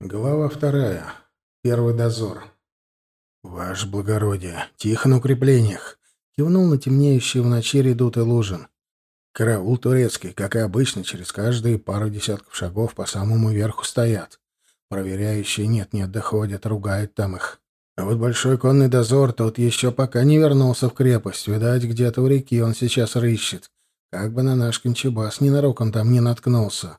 Глава вторая. Первый дозор. «Ваше благородие, тихо на укреплениях!» Кивнул на темнеющий в ночи редутый лужин. Караул турецкий, как и обычно, через каждые пару десятков шагов по самому верху стоят. Проверяющие нет-нет доходят, ругают там их. А вот большой конный дозор тот еще пока не вернулся в крепость. Видать, где-то у реки он сейчас рыщет. Как бы на наш кончебас ненароком там не наткнулся.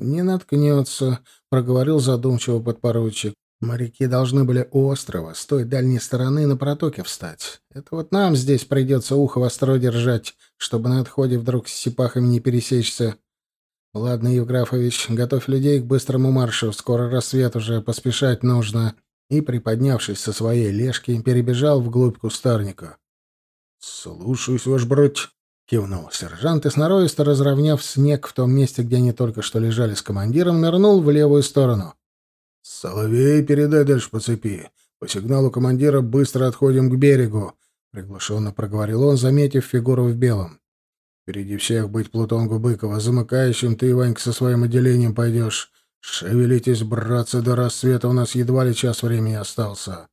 «Не наткнется», — проговорил задумчиво подпоручик. «Моряки должны были у острова, с той дальней стороны на протоке встать. Это вот нам здесь придется ухо востро держать, чтобы на отходе вдруг с сипахами не пересечься. Ладно, Евграфович, готовь людей к быстрому маршу, скоро рассвет уже, поспешать нужно». И, приподнявшись со своей лешки, перебежал вглубь кустарника. «Слушаюсь, ваш брать», Кивнул сержант и, сноровисто разровняв снег в том месте, где они только что лежали с командиром, нырнул в левую сторону. «Соловей, передай дальше по цепи. По сигналу командира быстро отходим к берегу», — приглушенно проговорил он, заметив фигуру в белом. «Впереди всех быть Плутонгу Быкова. Замыкающим ты, Иванька, со своим отделением пойдешь. Шевелитесь, братцы, до рассвета у нас едва ли час времени остался».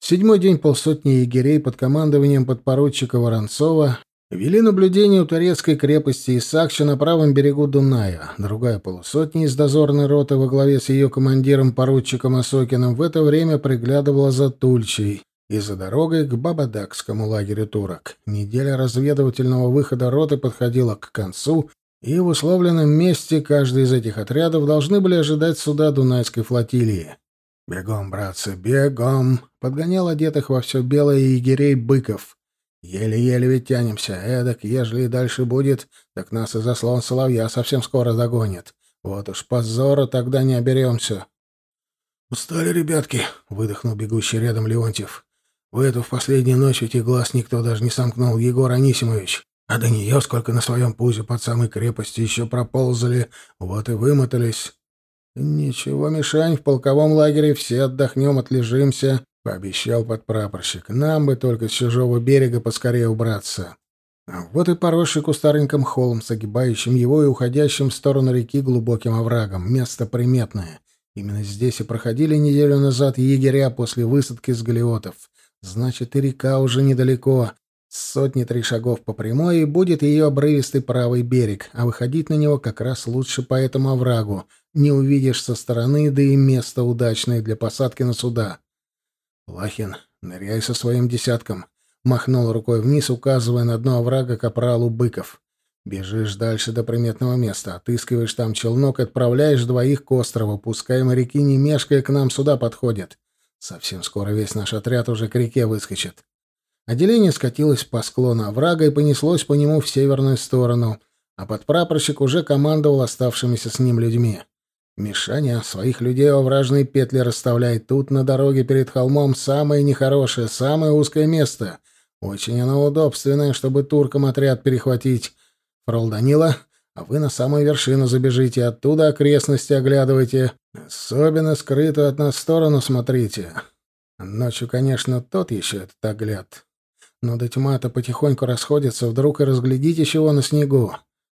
Седьмой день полсотни егерей под командованием подпоручика Воронцова Вели наблюдение у турецкой крепости Исакча на правом берегу Дуная. Другая полусотня из дозорной роты во главе с ее командиром поручиком Осокиным в это время приглядывала за Тульчей и за дорогой к Бабадакскому лагерю турок. Неделя разведывательного выхода роты подходила к концу, и в условленном месте каждый из этих отрядов должны были ожидать суда Дунайской флотилии. «Бегом, братцы, бегом!» — подгонял одетых во все белое егерей быков — Еле-еле ведь тянемся. Эдак, ежели и дальше будет, так нас и заслон соловья совсем скоро догонит. Вот уж позора тогда не оберемся. «Устали, ребятки», — выдохнул бегущий рядом Леонтьев. «В эту в последнюю ночь ведь и глаз никто даже не сомкнул, Егор Анисимович. А до нее сколько на своем пузе под самой крепости еще проползали, вот и вымотались». «Ничего, Мишань, в полковом лагере все отдохнем, отлежимся. — пообещал подпрапорщик. «Нам бы только с чужого берега поскорее убраться». Вот и поросший кустарником холм, согибающим его и уходящим в сторону реки глубоким оврагом. Место приметное. Именно здесь и проходили неделю назад егеря после высадки с галиотов. Значит, и река уже недалеко. Сотни-три шагов по прямой, и будет ее обрывистый правый берег, а выходить на него как раз лучше по этому оврагу. Не увидишь со стороны, да и место удачное для посадки на суда. «Лахин, ныряй со своим десятком», — махнул рукой вниз, указывая на дно оврага капралу Быков. «Бежишь дальше до приметного места, отыскиваешь там челнок отправляешь двоих к острову, пускай моряки, не мешкая, к нам сюда подходят. Совсем скоро весь наш отряд уже к реке выскочит». Отделение скатилось по склону оврага и понеслось по нему в северную сторону, а подпрапорщик уже командовал оставшимися с ним людьми. Мишаня своих людей во вражные петли расставляет. Тут на дороге перед холмом самое нехорошее, самое узкое место. Очень оно удобственное, чтобы туркам отряд перехватить. Фрол Данила, а вы на самую вершину забежите, оттуда окрестности оглядывайте. Особенно скрытую от нас сторону смотрите. Ночью, конечно, тот еще этот огляд. Но до тьма-то потихоньку расходится, вдруг и разглядите чего на снегу.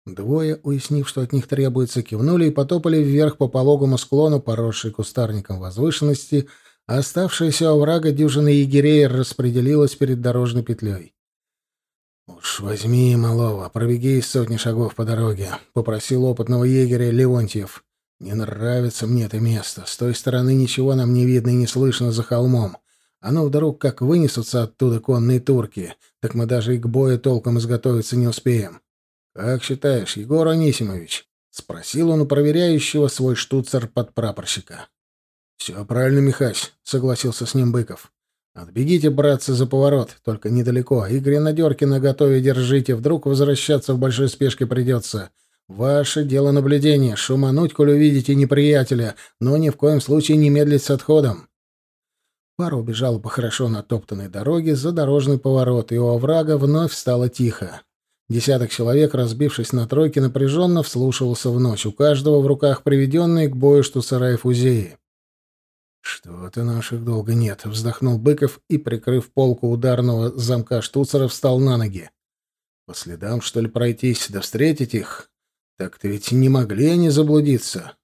Двое, уяснив, что от них требуется, кивнули и потопали вверх по пологому склону, поросшей кустарником возвышенности, а оставшаяся оврага дюжины егерей распределилась перед дорожной петлей. «Уж возьми, малого, пробеги сотни шагов по дороге», — попросил опытного егеря Леонтьев. «Не нравится мне это место. С той стороны ничего нам не видно и не слышно за холмом. Оно вдруг как вынесутся оттуда конные турки, так мы даже и к бою толком изготовиться не успеем». «Как считаешь, Егор Анисимович?» — спросил он у проверяющего свой штуцер подпрапорщика. «Все правильно, Михась», — согласился с ним Быков. «Отбегите, братцы, за поворот, только недалеко, и гренадерки наготове держите, вдруг возвращаться в большой спешке придется. Ваше дело наблюдения, шумануть, коль увидите неприятеля, но ни в коем случае не медлить с отходом». Пара убежала по хорошо натоптанной дороге за дорожный поворот, и у оврага вновь стало тихо. Десяток человек, разбившись на тройки, напряженно вслушивался в ночь. У каждого в руках приведенные к бою штуцера и фузеи. «Что-то наших долго нет», — вздохнул Быков и, прикрыв полку ударного замка штуцера, встал на ноги. «По следам, что ли, пройтись, да встретить их? Так-то ведь не могли они заблудиться».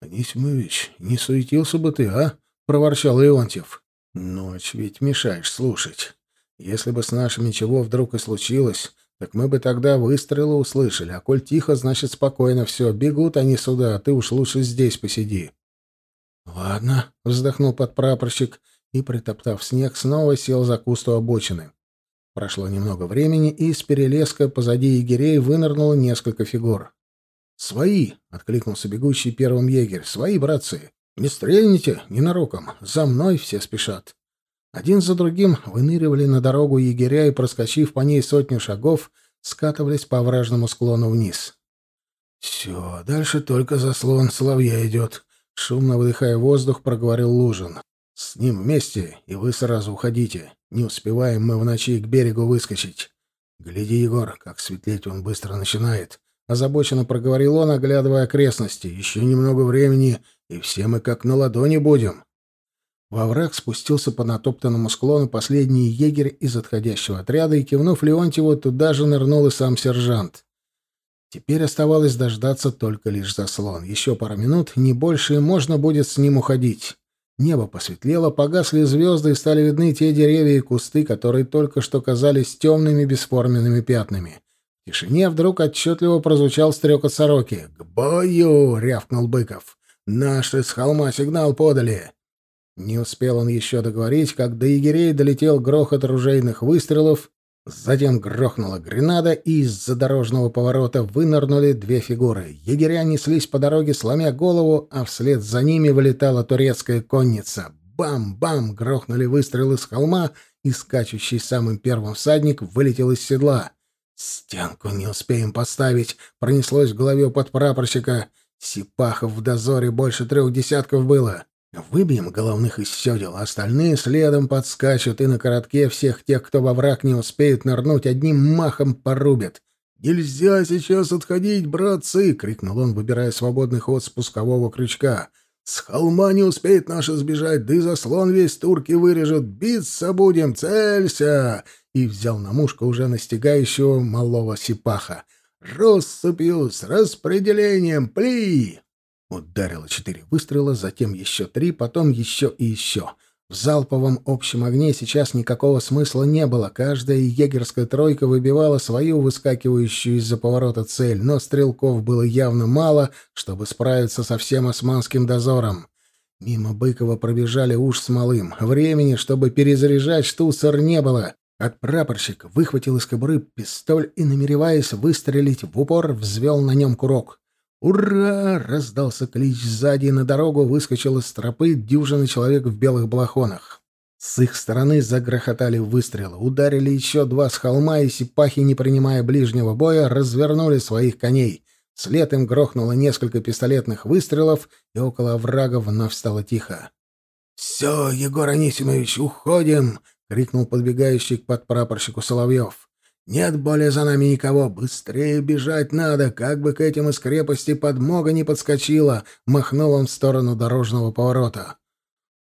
Анисимович, не суетился бы ты, а? — проворчал Леонтьев. Ночь ведь мешаешь слушать. Если бы с нашими чего вдруг и случилось, так мы бы тогда выстрелы услышали. А коль тихо, значит спокойно все. Бегут они сюда, а ты уж лучше здесь посиди. — Ладно, — вздохнул подпрапорщик и, притоптав снег, снова сел за куст у обочины. Прошло немного времени, и из перелеска позади егерей вынырнуло несколько фигур. «Свои!» — откликнулся бегущий первым егерь. «Свои, братцы! Не стрельните ненароком! За мной все спешат!» Один за другим выныривали на дорогу егеря и, проскочив по ней сотню шагов, скатывались по овражному склону вниз. «Все, дальше только заслон соловья идет», — шумно выдыхая воздух, проговорил Лужин. «С ним вместе, и вы сразу уходите. Не успеваем мы в ночи к берегу выскочить. Гляди, Егор, как светлеть он быстро начинает. Озабоченно проговорил он, оглядывая окрестности. «Еще немного времени, и все мы как на ладони будем». Во враг спустился по натоптанному склону последний егерь из отходящего отряда, и, кивнув Леонтьеву, туда же нырнул и сам сержант. Теперь оставалось дождаться только лишь заслон. Еще пара минут, не больше, и можно будет с ним уходить. Небо посветлело, погасли звезды, и стали видны те деревья и кусты, которые только что казались темными бесформенными пятнами. В тишине вдруг отчетливо прозвучал стрекот сороки. «К бою!» — рявкнул Быков. «Наши с холма сигнал подали!» Не успел он еще договорить, как до егерей долетел грохот ружейных выстрелов, затем грохнула гренада, и из-за дорожного поворота вынырнули две фигуры. Егеря неслись по дороге, сломя голову, а вслед за ними вылетала турецкая конница. Бам-бам! Грохнули выстрелы с холма, и скачущий самым первым всадник вылетел из седла. «Стенку не успеем поставить», — пронеслось в голове у подпрапорщика. «Сипахов в дозоре больше трех десятков было. Выбьем головных из седел, остальные следом подскачут, и на коротке всех тех, кто во враг не успеет нырнуть, одним махом порубят». «Нельзя сейчас отходить, братцы!» — крикнул он, выбирая свободный ход спускового крючка. «С холма не успеет наша сбежать, да и заслон весь турки вырежут. Биться будем, целься!» и взял на мушку уже настигающего малого сипаха. «Россыпью с распределением! Пли!» Ударило четыре выстрела, затем еще три, потом еще и еще. В залповом общем огне сейчас никакого смысла не было. Каждая егерская тройка выбивала свою выскакивающую из-за поворота цель, но стрелков было явно мало, чтобы справиться со всем османским дозором. Мимо Быкова пробежали уж с малым. Времени, чтобы перезаряжать штуцер, не было. От прапорщик выхватил из кобуры пистоль и, намереваясь выстрелить в упор, взвел на нем курок. «Ура!» — раздался клич сзади, и на дорогу выскочил из тропы дюжина человек в белых балахонах. С их стороны загрохотали выстрелы, ударили еще два с холма, и сипахи, не принимая ближнего боя, развернули своих коней. След им грохнуло несколько пистолетных выстрелов, и около врага вновь стало тихо. «Все, Егор Анисимович, уходим!» крикнул подбегающий к подпрапорщику Соловьев. «Нет более за нами никого! Быстрее бежать надо! Как бы к этим из крепости подмога не подскочила!» — махнул он в сторону дорожного поворота.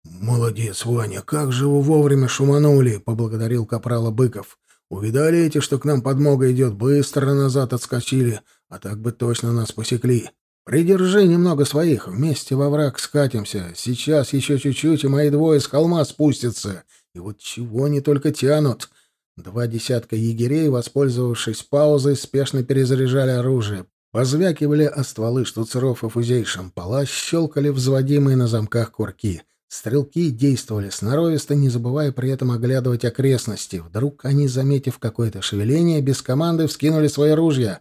«Молодец, Ваня! Как же вы вовремя шуманули!» — поблагодарил капрала Быков. «Увидали эти, что к нам подмога идет? Быстро назад отскочили, а так бы точно нас посекли. Придержи немного своих, вместе во враг скатимся. Сейчас еще чуть-чуть, и мои двое с холма спустятся. И вот чего они только тянут. Два десятка егерей, воспользовавшись паузой, спешно перезаряжали оружие. Позвякивали о стволы штуцеров и фузей шампала, щелкали взводимые на замках курки. Стрелки действовали сноровисто, не забывая при этом оглядывать окрестности. Вдруг они, заметив какое-то шевеление, без команды вскинули свои ружья.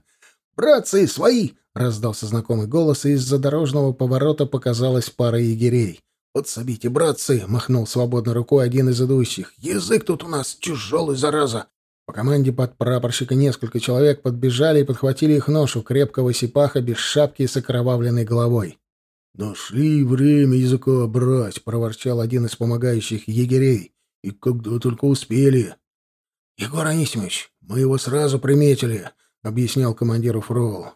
«Братцы, свои!» — раздался знакомый голос, и из-за дорожного поворота показалась пара егерей. «Подсобите, братцы!» — махнул свободной рукой один из идущих. «Язык тут у нас тяжелый, зараза!» По команде подпрапорщика несколько человек подбежали и подхватили их ношу, крепкого сипаха без шапки и с окровавленной головой. «Нашли время языка брать!» — проворчал один из помогающих егерей. «И когда только успели!» «Егор Анисимович, мы его сразу приметили!» — объяснял командиру Фрол.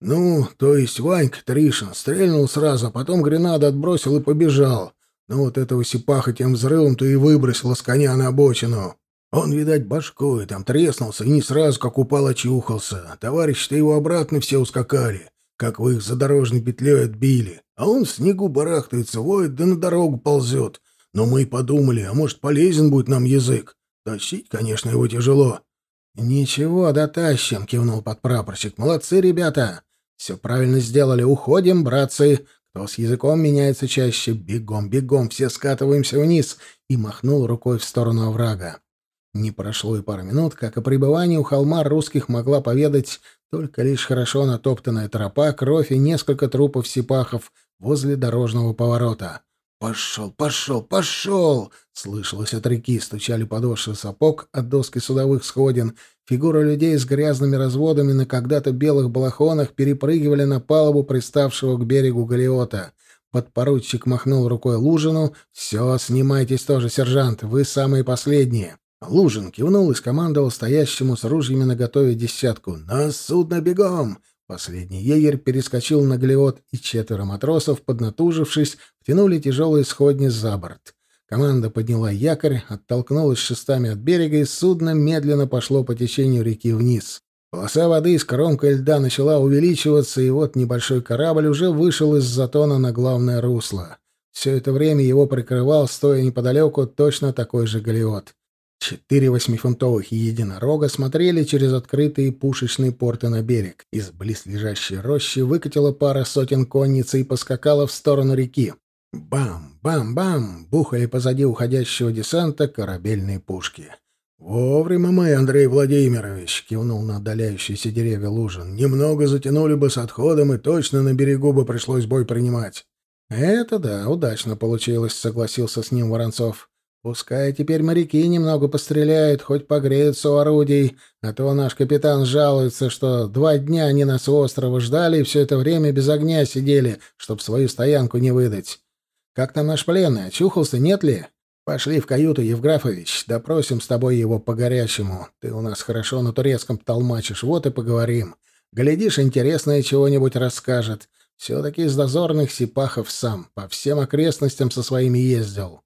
Ну, то есть Ванька Тришин стрельнул сразу, а потом гренаду отбросил и побежал. Ну вот этого сипаха тем взрывом-то и выбросило с коня на обочину. Он, видать, башкой там треснулся и не сразу, как упал, очухался. Товарищи-то его обратно все ускакали, как вы их задорожной петлей отбили. а он в снегу барахтается, воет, да на дорогу ползет. Но мы и подумали, а может, полезен будет нам язык. Тащить, конечно, его тяжело». «Ничего, дотащим», — кивнул подпрапорщик. «Молодцы, ребята! Все правильно сделали. Уходим, братцы. Кто с языком меняется чаще? Бегом, бегом, все скатываемся вниз!» И махнул рукой в сторону оврага. Не прошло и пары минут, как о пребывании у холма русских могла поведать только лишь хорошо натоптанная тропа, кровь и несколько трупов сипахов возле дорожного поворота. «Пошел, пошел, пошел!» — слышалось от реки, стучали подошвы сапог от доски судовых сходин. Фигуры людей с грязными разводами на когда-то белых балахонах перепрыгивали на палубу приставшего к берегу галиота. Подпоручик махнул рукой Лужину. «Все, снимайтесь тоже, сержант, вы самые последние». Лужин кивнул и скомандовал стоящему с ружьями наготове десятку. «На судно бегом!» Последний егерь перескочил на глиот, и четверо матросов, поднатужившись, втянули тяжелые сходни за борт. Команда подняла якорь, оттолкнулась шестами от берега, и судно медленно пошло по течению реки вниз. Полоса воды с кромкой льда начала увеличиваться, и вот небольшой корабль уже вышел из затона на главное русло. Все это время его прикрывал, стоя неподалеку, точно такой же галеот. Четыре восьмифунтовых единорога смотрели через открытые пушечные порты на берег. Из близлежащей рощи выкатила пара сотен конницы и поскакала в сторону реки. Бам, бам, бам! Бухали позади уходящего десанта корабельные пушки. «Вовремя мы, Андрей Владимирович!» — кивнул на отдаляющиеся деревья Лужин. «Немного затянули бы с отходом, и точно на берегу бы пришлось бой принимать». «Это да, удачно получилось», — согласился с ним Воронцов. Пускай теперь моряки немного постреляют, хоть погреются у орудий, а то наш капитан жалуется, что два дня они нас у острова ждали и все это время без огня сидели, чтоб свою стоянку не выдать. Как там наш пленный? Очухался, нет ли? Пошли в каюту, Евграфович, допросим с тобой его по-горячему. Ты у нас хорошо на турецком толмачишь, вот и поговорим. Глядишь, интересное чего-нибудь расскажет. Все-таки из дозорных сипахов сам, по всем окрестностям со своими ездил.